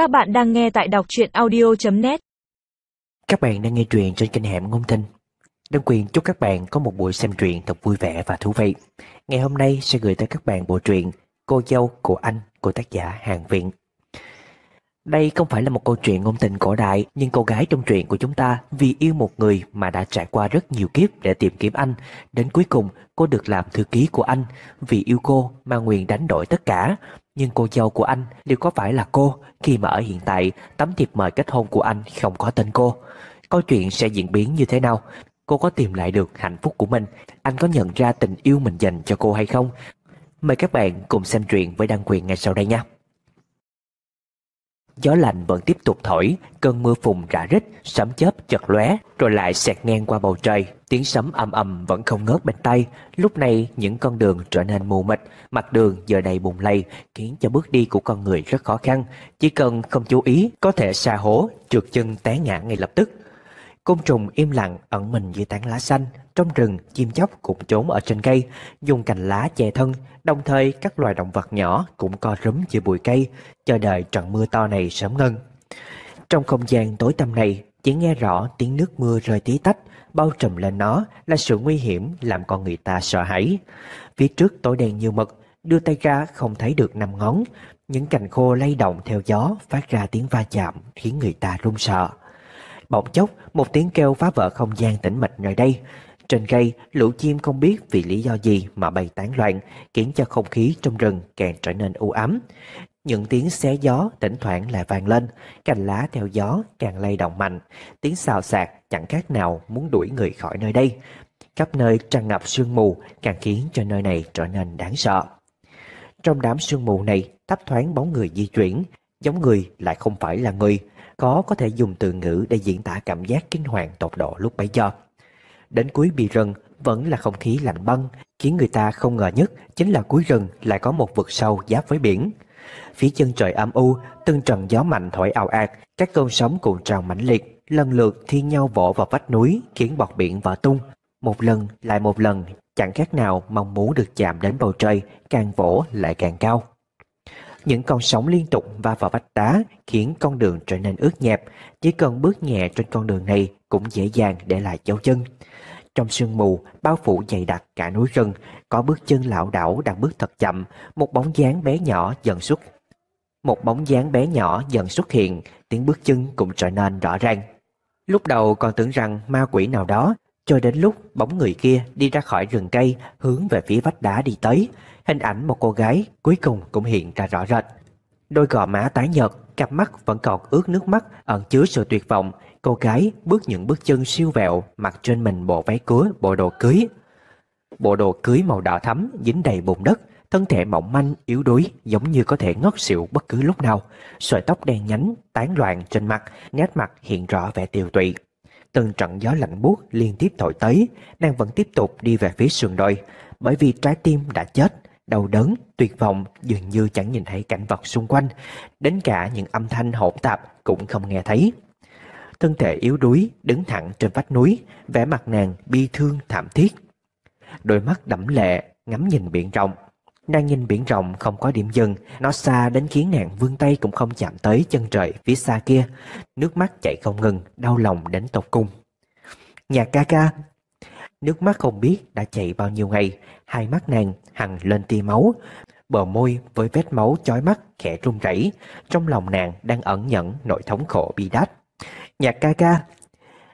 Các bạn đang nghe tại đọc truyện audio.net Các bạn đang nghe truyện trên kênh Hẻm Ngôn tình. Đơn quyền chúc các bạn có một buổi xem truyện thật vui vẻ và thú vị. Ngày hôm nay sẽ gửi tới các bạn bộ truyện Cô dâu của anh của tác giả Hàng Viện. Đây không phải là một câu chuyện ngôn tình cổ đại, nhưng cô gái trong truyện của chúng ta vì yêu một người mà đã trải qua rất nhiều kiếp để tìm kiếm anh. Đến cuối cùng, cô được làm thư ký của anh. Vì yêu cô mà nguyện đánh đổi tất cả. Nhưng cô dâu của anh liệu có phải là cô khi mà ở hiện tại, tấm thiệp mời kết hôn của anh không có tên cô? Câu chuyện sẽ diễn biến như thế nào? Cô có tìm lại được hạnh phúc của mình? Anh có nhận ra tình yêu mình dành cho cô hay không? Mời các bạn cùng xem truyện với đăng quyền ngay sau đây nha. Gió lạnh vẫn tiếp tục thổi, cơn mưa phùn rã rít, sấm chớp chật lóe, rồi lại xẹt ngang qua bầu trời. Tiếng sấm ầm ầm vẫn không ngớt bên tay. Lúc này những con đường trở nên mù mịt, mặt đường giờ đầy bùng lầy, khiến cho bước đi của con người rất khó khăn. Chỉ cần không chú ý, có thể xa hố, trượt chân té ngã ngay lập tức. Côn trùng im lặng ẩn mình dưới tán lá xanh, trong rừng chim chóc cũng trốn ở trên cây, dùng cành lá che thân, đồng thời các loài động vật nhỏ cũng co rúm dưới bụi cây, chờ đợi trận mưa to này sớm ngân. Trong không gian tối tăm này, chỉ nghe rõ tiếng nước mưa rơi tí tách, bao trùm lên nó là sự nguy hiểm làm con người ta sợ hãi. Phía trước tối đen như mực, đưa tay ra không thấy được năm ngón, những cành khô lay động theo gió phát ra tiếng va chạm khiến người ta run sợ. Bỗng chốc, một tiếng kêu phá vỡ không gian tĩnh mịch nơi đây. Trên cây, lũ chim không biết vì lý do gì mà bay tán loạn, khiến cho không khí trong rừng càng trở nên u ám. Những tiếng xé gió thỉnh thoảng lại vang lên, cành lá theo gió càng lay động mạnh, tiếng xào xạc chẳng khác nào muốn đuổi người khỏi nơi đây. Khắp nơi tràn ngập sương mù càng khiến cho nơi này trở nên đáng sợ. Trong đám sương mù này, thấp thoáng bóng người di chuyển, giống người lại không phải là người, có có thể dùng từ ngữ để diễn tả cảm giác kinh hoàng tột độ lúc bấy giờ. Đến cuối bì rừng vẫn là không khí lạnh băng, khiến người ta không ngờ nhất chính là cuối rừng lại có một vực sâu giáp với biển. Phía chân trời âm u, từng trận gió mạnh thổi ào ạt, các cơn sóng cuộn trào mãnh liệt, lần lượt thi nhau vỗ vào vách núi, khiến bọt biển vỡ tung. Một lần lại một lần, chẳng khác nào mong muốn được chạm đến bầu trời, càng vỗ lại càng cao. Những con sóng liên tục va vào vách đá khiến con đường trở nên ướt nhẹp, chỉ cần bước nhẹ trên con đường này cũng dễ dàng để lại dấu chân. Trong sương mù, bao phủ dày đặc cả núi rừng, có bước chân lão đảo đang bước thật chậm, một bóng dáng bé nhỏ dần xuất. Một bóng dáng bé nhỏ dần xuất hiện, tiếng bước chân cũng trở nên rõ ràng. Lúc đầu còn tưởng rằng ma quỷ nào đó, cho đến lúc bóng người kia đi ra khỏi rừng cây hướng về phía vách đá đi tới, hình ảnh một cô gái cuối cùng cũng hiện ra rõ rệt. Đôi gò má tái nhợt, cặp mắt vẫn còn ướt nước mắt ẩn chứa sự tuyệt vọng. Cô gái bước những bước chân siêu vẹo, mặc trên mình bộ váy cưới, bộ đồ cưới. Bộ đồ cưới màu đỏ thắm dính đầy bùn đất, thân thể mỏng manh, yếu đuối, giống như có thể ngất xỉu bất cứ lúc nào. Sợi tóc đen nhánh, tán loạn trên mặt, nét mặt hiện rõ vẻ tiều tụy. Từng trận gió lạnh buốt liên tiếp thổi tới, nàng vẫn tiếp tục đi về phía sườn đồi, bởi vì trái tim đã chết, đau đớn, tuyệt vọng dường như chẳng nhìn thấy cảnh vật xung quanh, đến cả những âm thanh hỗn tạp cũng không nghe thấy. Thân thể yếu đuối đứng thẳng trên vách núi, vẻ mặt nàng bi thương thảm thiết. Đôi mắt đẫm lệ ngắm nhìn biển rộng. Nàng nhìn biển rộng không có điểm dừng, nó xa đến khiến nàng vươn tay cũng không chạm tới chân trời phía xa kia. Nước mắt chảy không ngừng, đau lòng đến tột cùng. Nhà ca ca, Nước mắt không biết đã chảy bao nhiêu ngày, hai mắt nàng hằng lên tia máu. Bờ môi với vết máu chói mắt khẽ run rẩy, trong lòng nàng đang ẩn nhẫn nỗi thống khổ bi đát. Nhạc ca ca,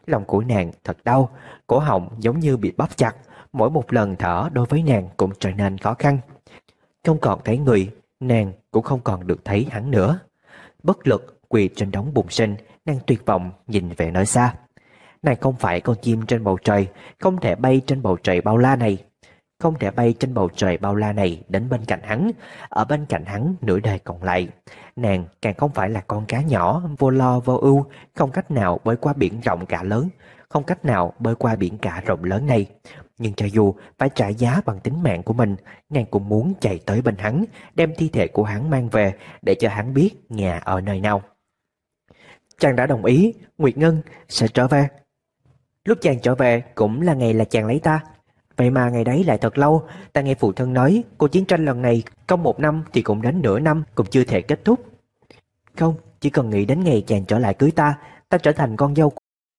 lòng của nàng thật đau, cổ họng giống như bị bóp chặt, mỗi một lần thở đối với nàng cũng trở nên khó khăn. Không còn thấy người, nàng cũng không còn được thấy hắn nữa. Bất lực quỳ trên đống bùn sinh, nàng tuyệt vọng nhìn về nơi xa. Nàng không phải con chim trên bầu trời, không thể bay trên bầu trời bao la này. Không thể bay trên bầu trời bao la này đến bên cạnh hắn, ở bên cạnh hắn nửa đời còn lại. Nàng càng không phải là con cá nhỏ, vô lo vô ưu, không cách nào bơi qua biển rộng cả lớn, không cách nào bơi qua biển cả rộng lớn này. Nhưng cho dù phải trả giá bằng tính mạng của mình, nàng cũng muốn chạy tới bên hắn, đem thi thể của hắn mang về để cho hắn biết nhà ở nơi nào. Chàng đã đồng ý, Nguyệt Ngân sẽ trở về. Lúc chàng trở về cũng là ngày là chàng lấy ta Vậy mà ngày đấy lại thật lâu Ta nghe phụ thân nói Cuộc chiến tranh lần này Công một năm thì cũng đến nửa năm Cũng chưa thể kết thúc Không Chỉ cần nghĩ đến ngày chàng trở lại cưới ta Ta trở thành con dâu